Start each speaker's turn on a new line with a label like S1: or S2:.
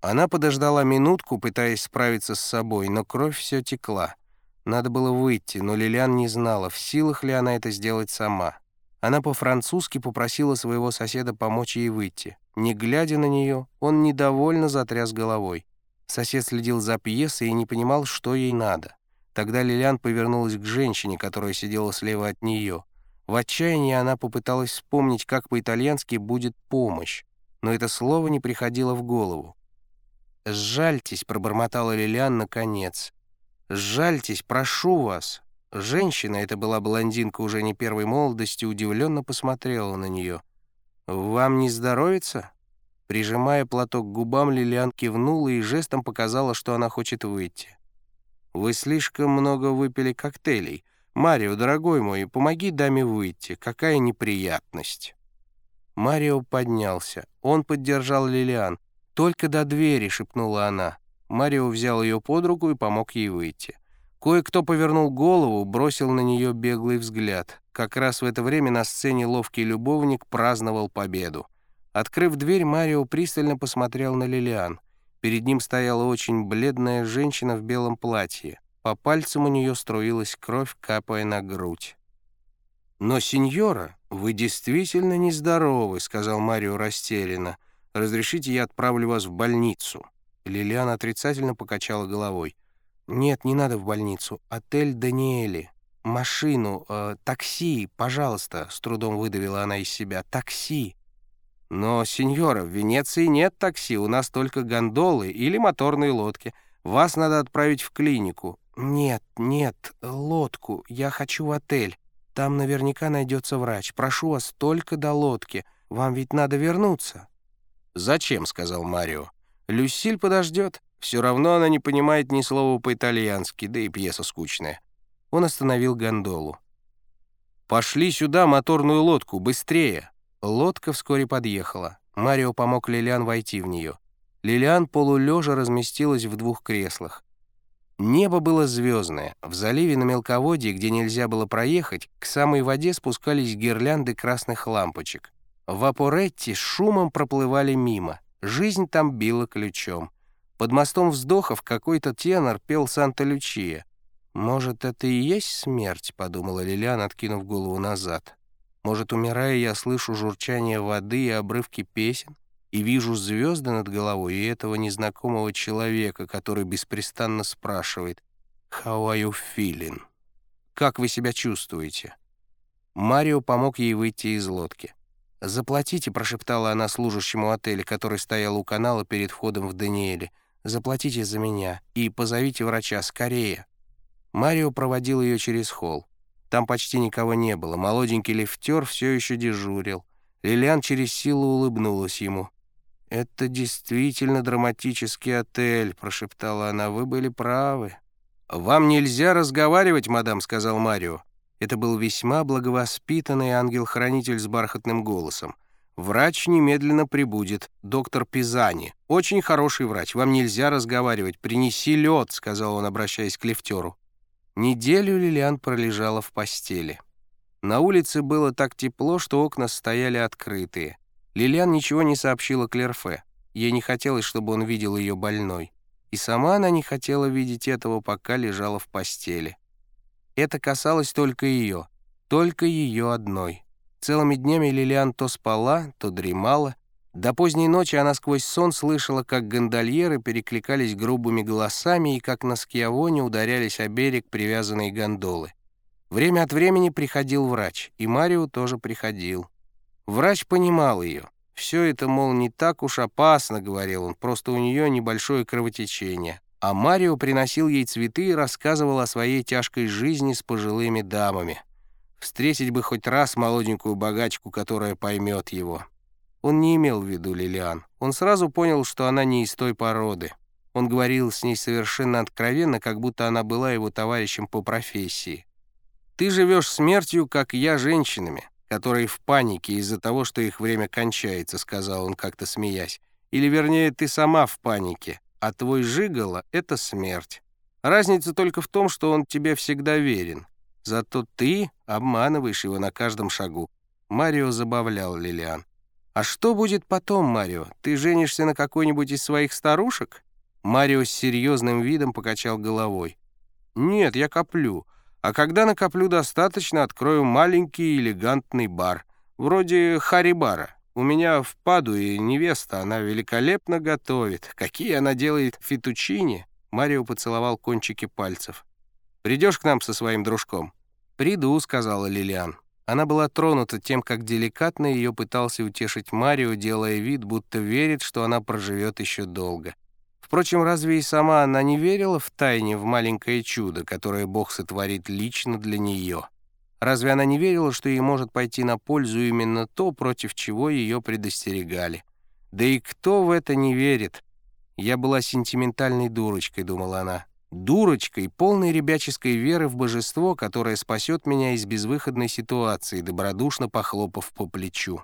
S1: Она подождала минутку, пытаясь справиться с собой, но кровь все текла. Надо было выйти, но Лилиан не знала, в силах ли она это сделать сама. Она по-французски попросила своего соседа помочь ей выйти. Не глядя на нее, он недовольно затряс головой. Сосед следил за пьесой и не понимал, что ей надо. Тогда Лилиан повернулась к женщине, которая сидела слева от нее. В отчаянии она попыталась вспомнить, как по-итальянски будет «помощь», но это слово не приходило в голову. «Сжальтесь», — пробормотала Лилиан наконец. «Сжальтесь, прошу вас». Женщина, это была блондинка уже не первой молодости, удивленно посмотрела на нее. «Вам не здоровится?» Прижимая платок к губам, Лилиан кивнула и жестом показала, что она хочет выйти. «Вы слишком много выпили коктейлей. Марио, дорогой мой, помоги даме выйти. Какая неприятность!» Марио поднялся. Он поддержал Лилиан. «Только до двери», — шепнула она. Марио взял ее под руку и помог ей выйти. Кое-кто повернул голову, бросил на нее беглый взгляд. Как раз в это время на сцене ловкий любовник праздновал победу. Открыв дверь, Марио пристально посмотрел на Лилиан. Перед ним стояла очень бледная женщина в белом платье. По пальцам у нее струилась кровь, капая на грудь. «Но, сеньора, вы действительно нездоровы», — сказал Марио растерянно. «Разрешите, я отправлю вас в больницу». Лилиан отрицательно покачала головой. «Нет, не надо в больницу. Отель Даниэли. Машину, э, такси, пожалуйста», — с трудом выдавила она из себя. «Такси». «Но, сеньора, в Венеции нет такси, у нас только гондолы или моторные лодки. Вас надо отправить в клинику». «Нет, нет, лодку. Я хочу в отель. Там наверняка найдется врач. Прошу вас только до лодки. Вам ведь надо вернуться». «Зачем?» — сказал Марио. «Люсиль подождет. Все равно она не понимает ни слова по-итальянски, да и пьеса скучная». Он остановил гондолу. «Пошли сюда моторную лодку, быстрее!» Лодка вскоре подъехала. Марио помог Лилиан войти в нее. Лилиан полулежа разместилась в двух креслах. Небо было звездное. В заливе на мелководье, где нельзя было проехать, к самой воде спускались гирлянды красных лампочек. Вапоретти с шумом проплывали мимо. Жизнь там била ключом. Под мостом вздохов какой-то тенор пел «Санта-Лючия». «Может, это и есть смерть?» — подумала Лилиан, откинув голову назад. «Может, умирая, я слышу журчание воды и обрывки песен?» и вижу звезды над головой и этого незнакомого человека, который беспрестанно спрашивает «How are you feeling?» «Как вы себя чувствуете?» Марио помог ей выйти из лодки. «Заплатите», — прошептала она служащему отеля, который стоял у канала перед входом в Даниэле. «Заплатите за меня и позовите врача скорее». Марио проводил ее через холл. Там почти никого не было. Молоденький лифтер все еще дежурил. Лилиан через силу улыбнулась ему. «Это действительно драматический отель», — прошептала она. «Вы были правы». «Вам нельзя разговаривать, мадам», — сказал Марио. Это был весьма благовоспитанный ангел-хранитель с бархатным голосом. «Врач немедленно прибудет, доктор Пизани. Очень хороший врач, вам нельзя разговаривать. Принеси лед», — сказал он, обращаясь к лифтеру. Неделю Лилиан пролежала в постели. На улице было так тепло, что окна стояли открытые. Лилиан ничего не сообщила Клерфе. Ей не хотелось, чтобы он видел ее больной. И сама она не хотела видеть этого, пока лежала в постели. Это касалось только ее, только ее одной. Целыми днями Лилиан то спала, то дремала. До поздней ночи она сквозь сон слышала, как гондольеры перекликались грубыми голосами и как на скиавоне ударялись о берег привязанные гондолы. Время от времени приходил врач, и Марио тоже приходил. Врач понимал ее. Все это, мол, не так уж опасно, говорил он, просто у нее небольшое кровотечение. А Марио приносил ей цветы и рассказывал о своей тяжкой жизни с пожилыми дамами. Встретить бы хоть раз молоденькую богачку, которая поймет его. Он не имел в виду Лилиан. Он сразу понял, что она не из той породы. Он говорил с ней совершенно откровенно, как будто она была его товарищем по профессии. «Ты живешь смертью, как я, женщинами которые в панике из-за того, что их время кончается», — сказал он как-то смеясь. «Или, вернее, ты сама в панике, а твой жигало — это смерть. Разница только в том, что он тебе всегда верен. Зато ты обманываешь его на каждом шагу». Марио забавлял Лилиан. «А что будет потом, Марио? Ты женишься на какой-нибудь из своих старушек?» Марио с серьезным видом покачал головой. «Нет, я коплю. А когда накоплю достаточно, открою маленький элегантный бар. Вроде Хари-бара. У меня в Падуе невеста, она великолепно готовит. Какие она делает фетучини!» Марио поцеловал кончики пальцев. «Придешь к нам со своим дружком?» «Приду», — сказала Лилиан. Она была тронута тем, как деликатно ее пытался утешить Марио, делая вид, будто верит, что она проживет еще долго. Впрочем, разве и сама она не верила в тайне в маленькое чудо, которое Бог сотворит лично для нее? Разве она не верила, что ей может пойти на пользу именно то, против чего ее предостерегали? Да и кто в это не верит? Я была сентиментальной дурочкой, думала она дурочкой, полной ребяческой веры в божество, которое спасет меня из безвыходной ситуации, добродушно похлопав по плечу.